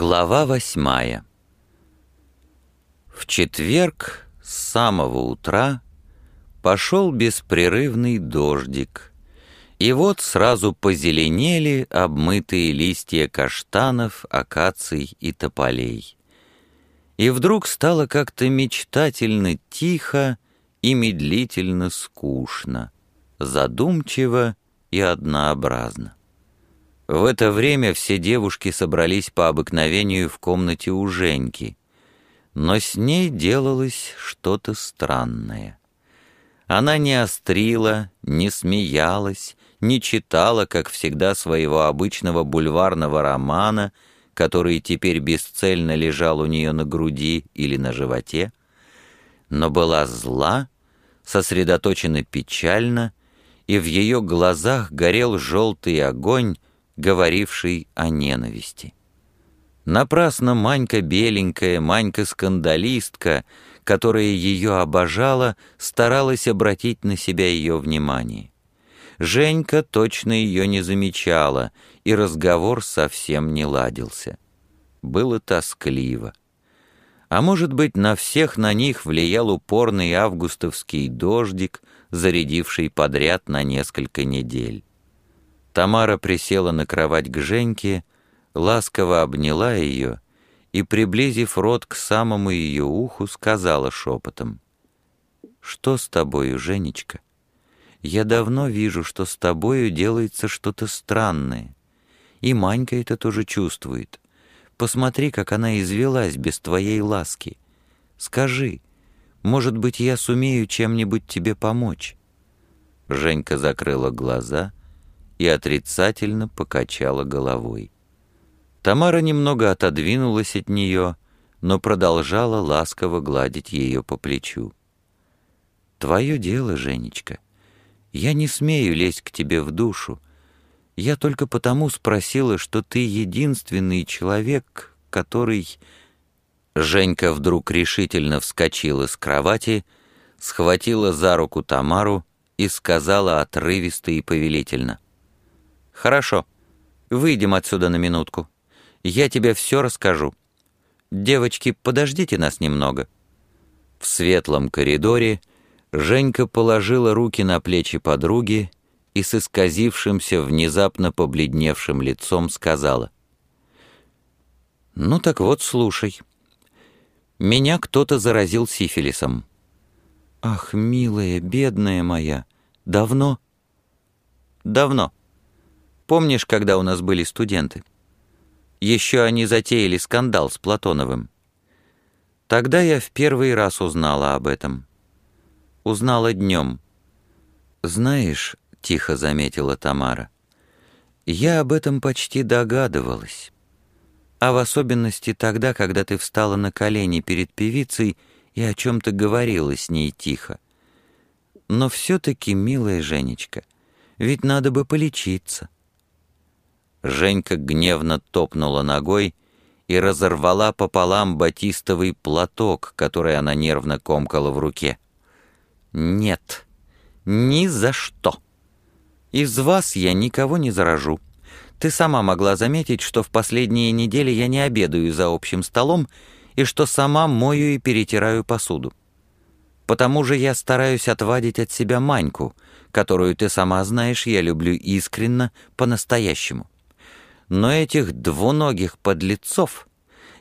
Глава восьмая В четверг с самого утра пошел беспрерывный дождик, и вот сразу позеленели обмытые листья каштанов, акаций и тополей. И вдруг стало как-то мечтательно тихо и медлительно скучно, задумчиво и однообразно. В это время все девушки собрались по обыкновению в комнате у Женьки, но с ней делалось что-то странное. Она не острила, не смеялась, не читала, как всегда, своего обычного бульварного романа, который теперь бесцельно лежал у нее на груди или на животе, но была зла, сосредоточена печально, и в ее глазах горел желтый огонь, говоривший о ненависти. Напрасно Манька беленькая, Манька-скандалистка, которая ее обожала, старалась обратить на себя ее внимание. Женька точно ее не замечала, и разговор совсем не ладился. Было тоскливо. А может быть, на всех на них влиял упорный августовский дождик, зарядивший подряд на несколько недель. Тамара присела на кровать к Женьке, ласково обняла ее и, приблизив рот к самому ее уху, сказала шепотом. «Что с тобою, Женечка? Я давно вижу, что с тобою делается что-то странное. И Манька это тоже чувствует. Посмотри, как она извелась без твоей ласки. Скажи, может быть, я сумею чем-нибудь тебе помочь?» Женька закрыла глаза — и отрицательно покачала головой. Тамара немного отодвинулась от нее, но продолжала ласково гладить ее по плечу. «Твое дело, Женечка. Я не смею лезть к тебе в душу. Я только потому спросила, что ты единственный человек, который...» Женька вдруг решительно вскочила с кровати, схватила за руку Тамару и сказала отрывисто и повелительно — «Хорошо. Выйдем отсюда на минутку. Я тебе все расскажу. Девочки, подождите нас немного». В светлом коридоре Женька положила руки на плечи подруги и с исказившимся, внезапно побледневшим лицом сказала. «Ну так вот, слушай. Меня кто-то заразил сифилисом». «Ах, милая, бедная моя, давно?» «Давно. Помнишь, когда у нас были студенты? Еще они затеяли скандал с Платоновым. Тогда я в первый раз узнала об этом. Узнала днем. «Знаешь», — тихо заметила Тамара, — «я об этом почти догадывалась. А в особенности тогда, когда ты встала на колени перед певицей и о чем-то говорила с ней тихо. Но все-таки, милая Женечка, ведь надо бы полечиться». Женька гневно топнула ногой и разорвала пополам батистовый платок, который она нервно комкала в руке. «Нет, ни за что. Из вас я никого не заражу. Ты сама могла заметить, что в последние недели я не обедаю за общим столом и что сама мою и перетираю посуду. Потому же я стараюсь отвадить от себя Маньку, которую ты сама знаешь, я люблю искренно, по-настоящему но этих двуногих подлецов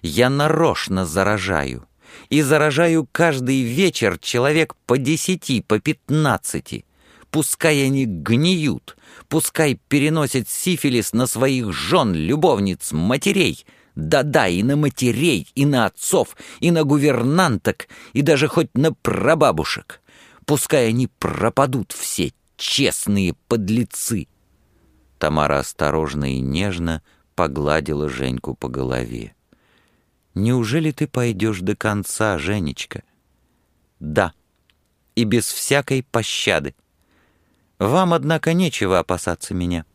я нарочно заражаю. И заражаю каждый вечер человек по десяти, по пятнадцати. Пускай они гниют, пускай переносят сифилис на своих жен, любовниц, матерей. Да-да, и на матерей, и на отцов, и на гувернанток, и даже хоть на прабабушек. Пускай они пропадут все, честные подлецы. Тамара осторожно и нежно погладила Женьку по голове. «Неужели ты пойдешь до конца, Женечка?» «Да, и без всякой пощады. Вам, однако, нечего опасаться меня.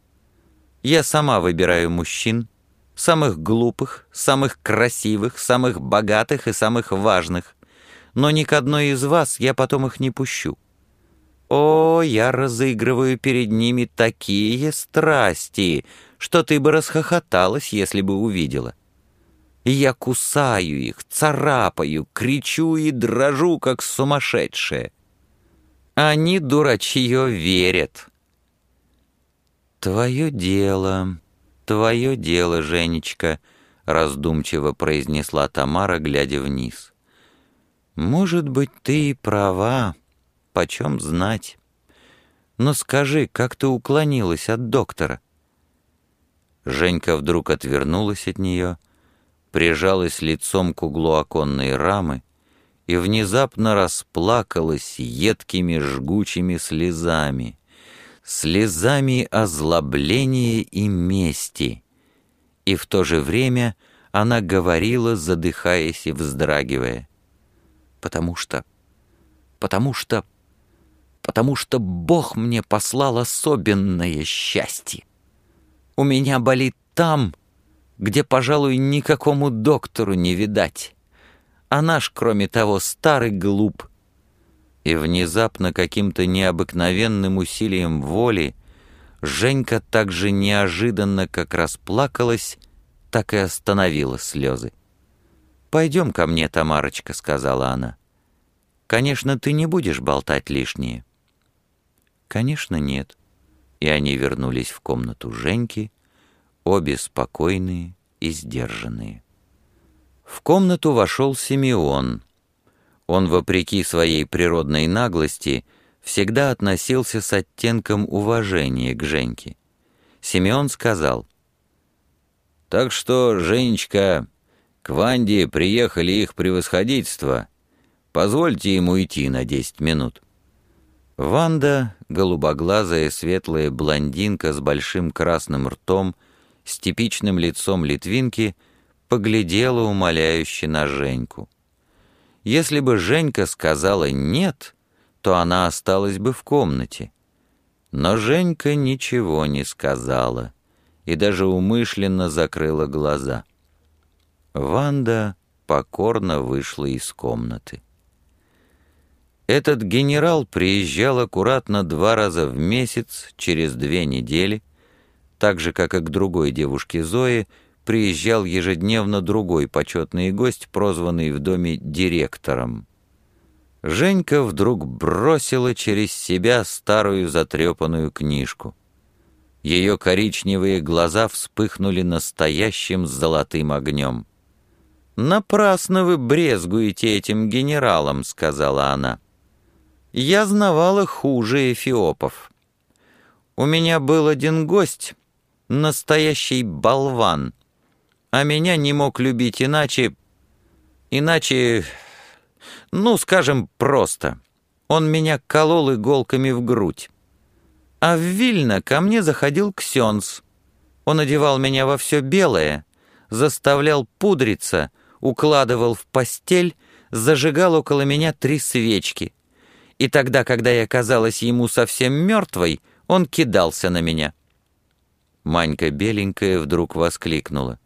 Я сама выбираю мужчин, самых глупых, самых красивых, самых богатых и самых важных, но ни к одной из вас я потом их не пущу. О, я разыгрываю перед ними такие страсти, что ты бы расхохоталась, если бы увидела. Я кусаю их, царапаю, кричу и дрожу, как сумасшедшая. Они, дурачье, верят. «Твое дело, твое дело, Женечка», — раздумчиво произнесла Тамара, глядя вниз. «Может быть, ты и права, почем знать. Но скажи, как ты уклонилась от доктора?» Женька вдруг отвернулась от нее, прижалась лицом к углу оконной рамы и внезапно расплакалась едкими жгучими слезами, слезами озлобления и мести. И в то же время она говорила, задыхаясь и вздрагивая. «Потому что... потому что... потому что Бог мне послал особенное счастье. У меня болит там, где, пожалуй, никакому доктору не видать. А наш, кроме того, старый глуп. И внезапно каким-то необыкновенным усилием воли Женька так же неожиданно, как расплакалась, так и остановила слезы. «Пойдем ко мне, Тамарочка», — сказала она. «Конечно, ты не будешь болтать лишнее». «Конечно, нет» и они вернулись в комнату Женьки, обе спокойные и сдержанные. В комнату вошел Симеон. Он, вопреки своей природной наглости, всегда относился с оттенком уважения к Женьке. Симеон сказал, «Так что, Женечка, к Ванде приехали их превосходительство. Позвольте ему идти на десять минут». Ванда, голубоглазая светлая блондинка с большим красным ртом, с типичным лицом литвинки, поглядела умоляюще на Женьку. Если бы Женька сказала «нет», то она осталась бы в комнате. Но Женька ничего не сказала и даже умышленно закрыла глаза. Ванда покорно вышла из комнаты. Этот генерал приезжал аккуратно два раза в месяц, через две недели, так же, как и к другой девушке Зое, приезжал ежедневно другой почетный гость, прозванный в доме директором. Женька вдруг бросила через себя старую затрепанную книжку. Ее коричневые глаза вспыхнули настоящим золотым огнем. «Напрасно вы брезгуете этим генералом», — сказала она. Я знавала хуже эфиопов. У меня был один гость, настоящий болван, а меня не мог любить иначе... Иначе... Ну, скажем, просто. Он меня колол иголками в грудь. А в Вильно ко мне заходил Ксенс. Он одевал меня во все белое, заставлял пудриться, укладывал в постель, зажигал около меня три свечки — и тогда, когда я казалась ему совсем мертвой, он кидался на меня. Манька беленькая вдруг воскликнула.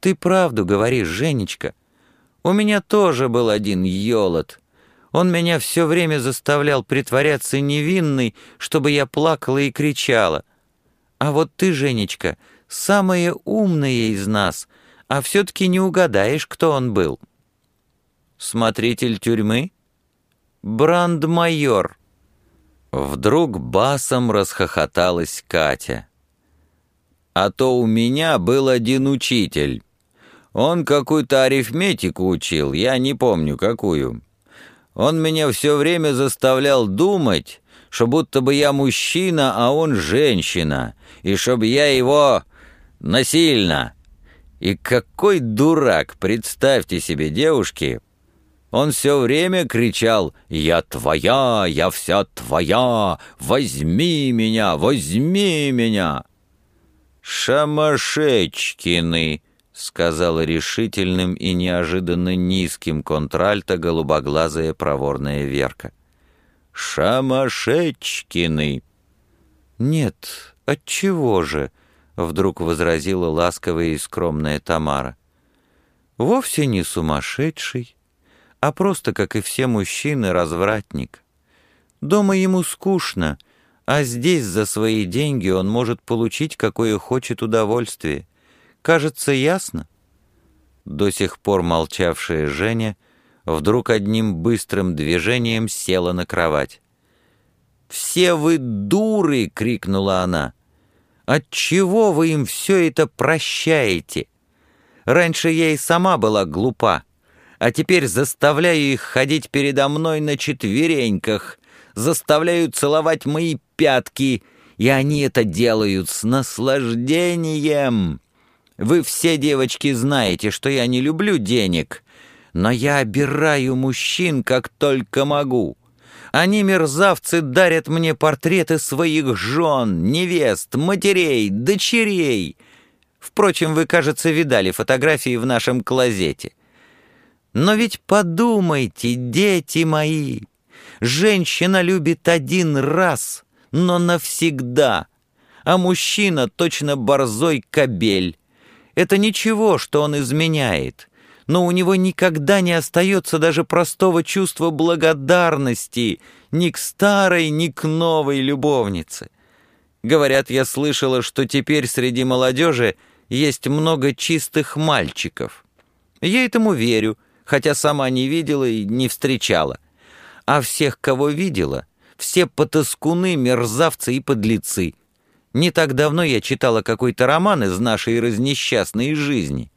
«Ты правду говоришь, Женечка. У меня тоже был один елот. Он меня все время заставлял притворяться невинной, чтобы я плакала и кричала. А вот ты, Женечка, самая умная из нас, а все-таки не угадаешь, кто он был». «Смотритель тюрьмы?» Брандмайор!» Вдруг басом расхохоталась Катя. «А то у меня был один учитель. Он какую-то арифметику учил, я не помню какую. Он меня все время заставлял думать, что будто бы я мужчина, а он женщина, и чтобы я его насильно. И какой дурак, представьте себе, девушки, он все время кричал «Я твоя, я вся твоя, возьми меня, возьми меня!» «Шамашечкины!» — сказала решительным и неожиданно низким контральто голубоглазая проворная Верка. «Шамашечкины!» «Нет, отчего же?» — вдруг возразила ласковая и скромная Тамара. «Вовсе не сумасшедший, а просто, как и все мужчины, развратник. Дома ему скучно, а здесь за свои деньги он может получить какое хочет удовольствие. Кажется, ясно? До сих пор молчавшая Женя вдруг одним быстрым движением села на кровать. «Все вы дуры!» — крикнула она. «Отчего вы им все это прощаете? Раньше я и сама была глупа, а теперь заставляю их ходить передо мной на четвереньках, заставляю целовать мои пятки, и они это делают с наслаждением. Вы все, девочки, знаете, что я не люблю денег, но я обираю мужчин, как только могу». Они, мерзавцы, дарят мне портреты своих жен, невест, матерей, дочерей. Впрочем, вы, кажется, видали фотографии в нашем клозете. Но ведь подумайте, дети мои, женщина любит один раз, но навсегда, а мужчина точно борзой кобель. Это ничего, что он изменяет, но у него никогда не остается даже простого чувства благодарности ни к старой, ни к новой любовнице. Говорят, я слышала, что теперь среди молодежи есть много чистых мальчиков. Я этому верю, хотя сама не видела и не встречала. А всех, кого видела, все потаскуны, мерзавцы и подлецы. Не так давно я читала какой-то роман из нашей разнесчастной жизни.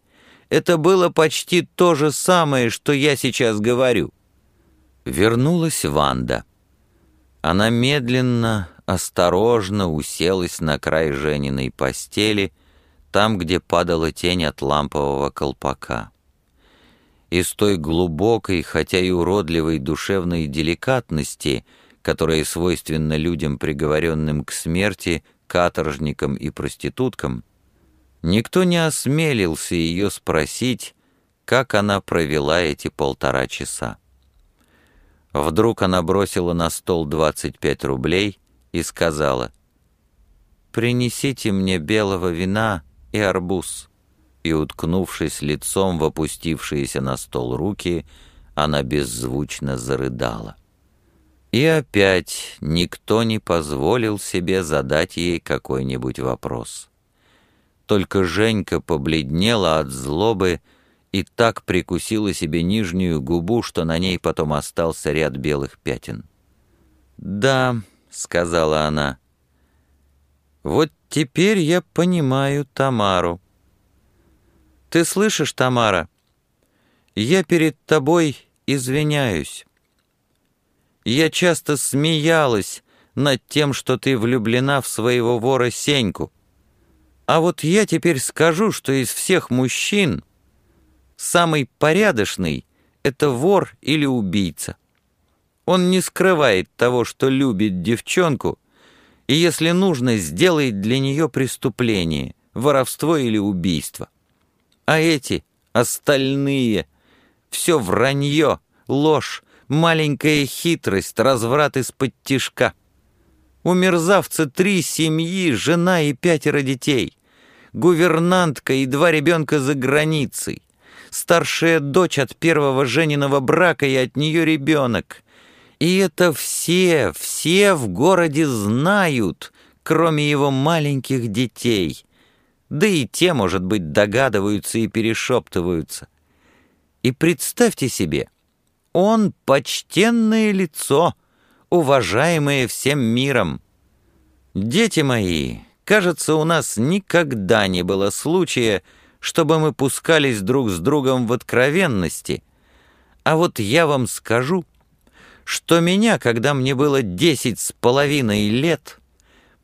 Это было почти то же самое, что я сейчас говорю. Вернулась Ванда. Она медленно, осторожно уселась на край Жениной постели, там, где падала тень от лампового колпака. Из той глубокой, хотя и уродливой душевной деликатности, которая свойственна людям, приговоренным к смерти, каторжникам и проституткам, Никто не осмелился ее спросить, как она провела эти полтора часа. Вдруг она бросила на стол 25 рублей и сказала, «Принесите мне белого вина и арбуз». И, уткнувшись лицом в опустившиеся на стол руки, она беззвучно зарыдала. И опять никто не позволил себе задать ей какой-нибудь вопрос. Только Женька побледнела от злобы и так прикусила себе нижнюю губу, что на ней потом остался ряд белых пятен. «Да», — сказала она, — «вот теперь я понимаю Тамару». «Ты слышишь, Тамара? Я перед тобой извиняюсь. Я часто смеялась над тем, что ты влюблена в своего вора Сеньку. А вот я теперь скажу, что из всех мужчин самый порядочный — это вор или убийца. Он не скрывает того, что любит девчонку, и если нужно, сделает для нее преступление, воровство или убийство. А эти, остальные, все вранье, ложь, маленькая хитрость, разврат из-под тишка. У мерзавца три семьи, жена и пятеро детей гувернантка и два ребенка за границей, старшая дочь от первого Жениного брака и от нее ребенок. И это все, все в городе знают, кроме его маленьких детей. Да и те, может быть, догадываются и перешептываются. И представьте себе, он почтенное лицо, уважаемое всем миром. Дети мои, Кажется, у нас никогда не было случая, чтобы мы пускались друг с другом в откровенности. А вот я вам скажу, что меня, когда мне было десять с половиной лет,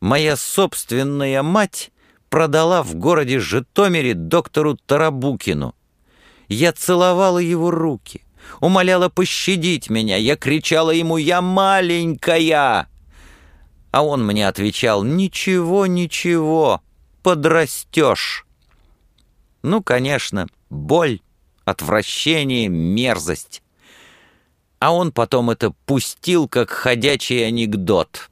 моя собственная мать продала в городе Житомире доктору Тарабукину. Я целовала его руки, умоляла пощадить меня, я кричала ему «Я маленькая!» А он мне отвечал «Ничего, ничего, подрастешь». Ну, конечно, боль, отвращение, мерзость. А он потом это пустил, как ходячий анекдот.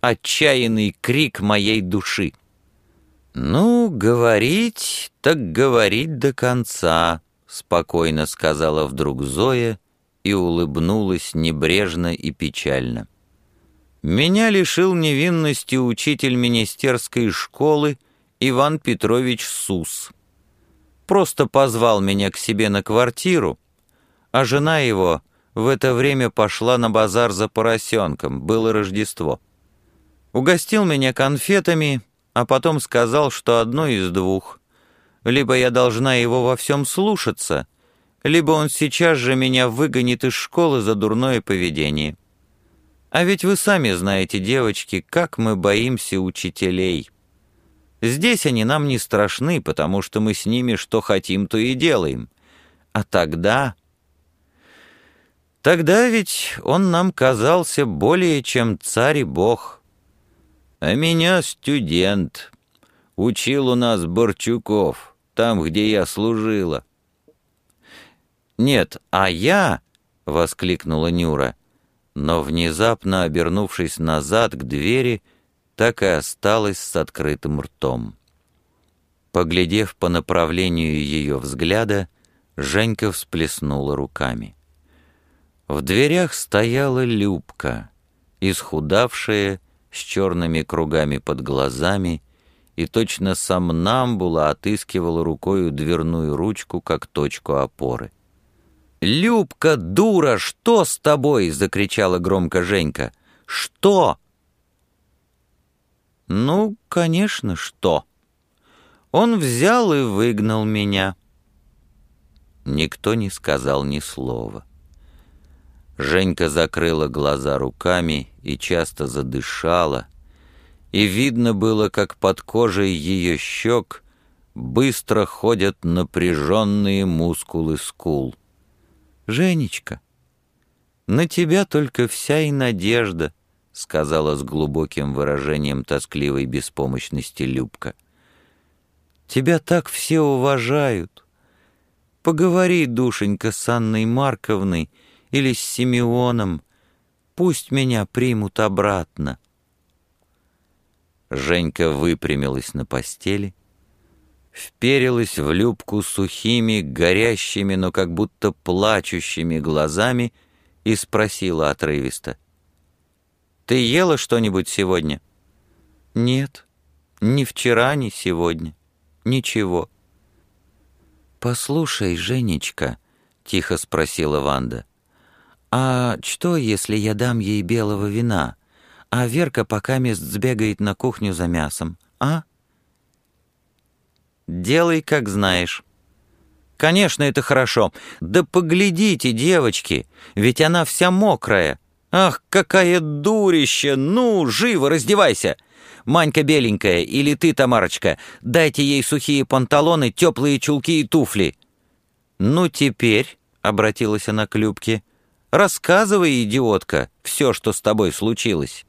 Отчаянный крик моей души. «Ну, говорить, так говорить до конца», — спокойно сказала вдруг Зоя и улыбнулась небрежно и печально. Меня лишил невинности учитель министерской школы Иван Петрович Сус. просто позвал меня к себе на квартиру, а жена его в это время пошла на базар за поросенком, было Рождество. Угостил меня конфетами, а потом сказал, что одно из двух. Либо я должна его во всем слушаться, либо он сейчас же меня выгонит из школы за дурное поведение. А ведь вы сами знаете, девочки, как мы боимся учителей. Здесь они нам не страшны, потому что мы с ними что хотим, то и делаем. А тогда... Тогда ведь он нам казался более чем царь и бог. А меня студент. Учил у нас Борчуков, там, где я служила. «Нет, а я...» — воскликнула Нюра но внезапно обернувшись назад к двери, так и осталась с открытым ртом. Поглядев по направлению ее взгляда, Женька всплеснула руками. В дверях стояла Любка, исхудавшая, с черными кругами под глазами, и точно сомнамбула отыскивала рукою дверную ручку, как точку опоры. «Любка, дура, что с тобой?» — закричала громко Женька. «Что?» «Ну, конечно, что?» Он взял и выгнал меня. Никто не сказал ни слова. Женька закрыла глаза руками и часто задышала, и видно было, как под кожей ее щек быстро ходят напряженные мускулы скул. «Женечка, на тебя только вся и надежда», — сказала с глубоким выражением тоскливой беспомощности Любка. «Тебя так все уважают. Поговори, душенька, с Анной Марковной или с Симеоном. Пусть меня примут обратно». Женька выпрямилась на постели, вперилась в Любку сухими, горящими, но как будто плачущими глазами и спросила отрывисто. «Ты ела что-нибудь сегодня?» «Нет, ни вчера, ни сегодня. Ничего». «Послушай, Женечка», — тихо спросила Ванда, «а что, если я дам ей белого вина, а Верка пока мест сбегает на кухню за мясом, а?» Делай, как знаешь». «Конечно, это хорошо. Да поглядите, девочки, ведь она вся мокрая. Ах, какая дурища! Ну, живо, раздевайся!» «Манька беленькая, или ты, Тамарочка, дайте ей сухие панталоны, теплые чулки и туфли». «Ну, теперь», — обратилась она к Любке, — «рассказывай, идиотка, все, что с тобой случилось».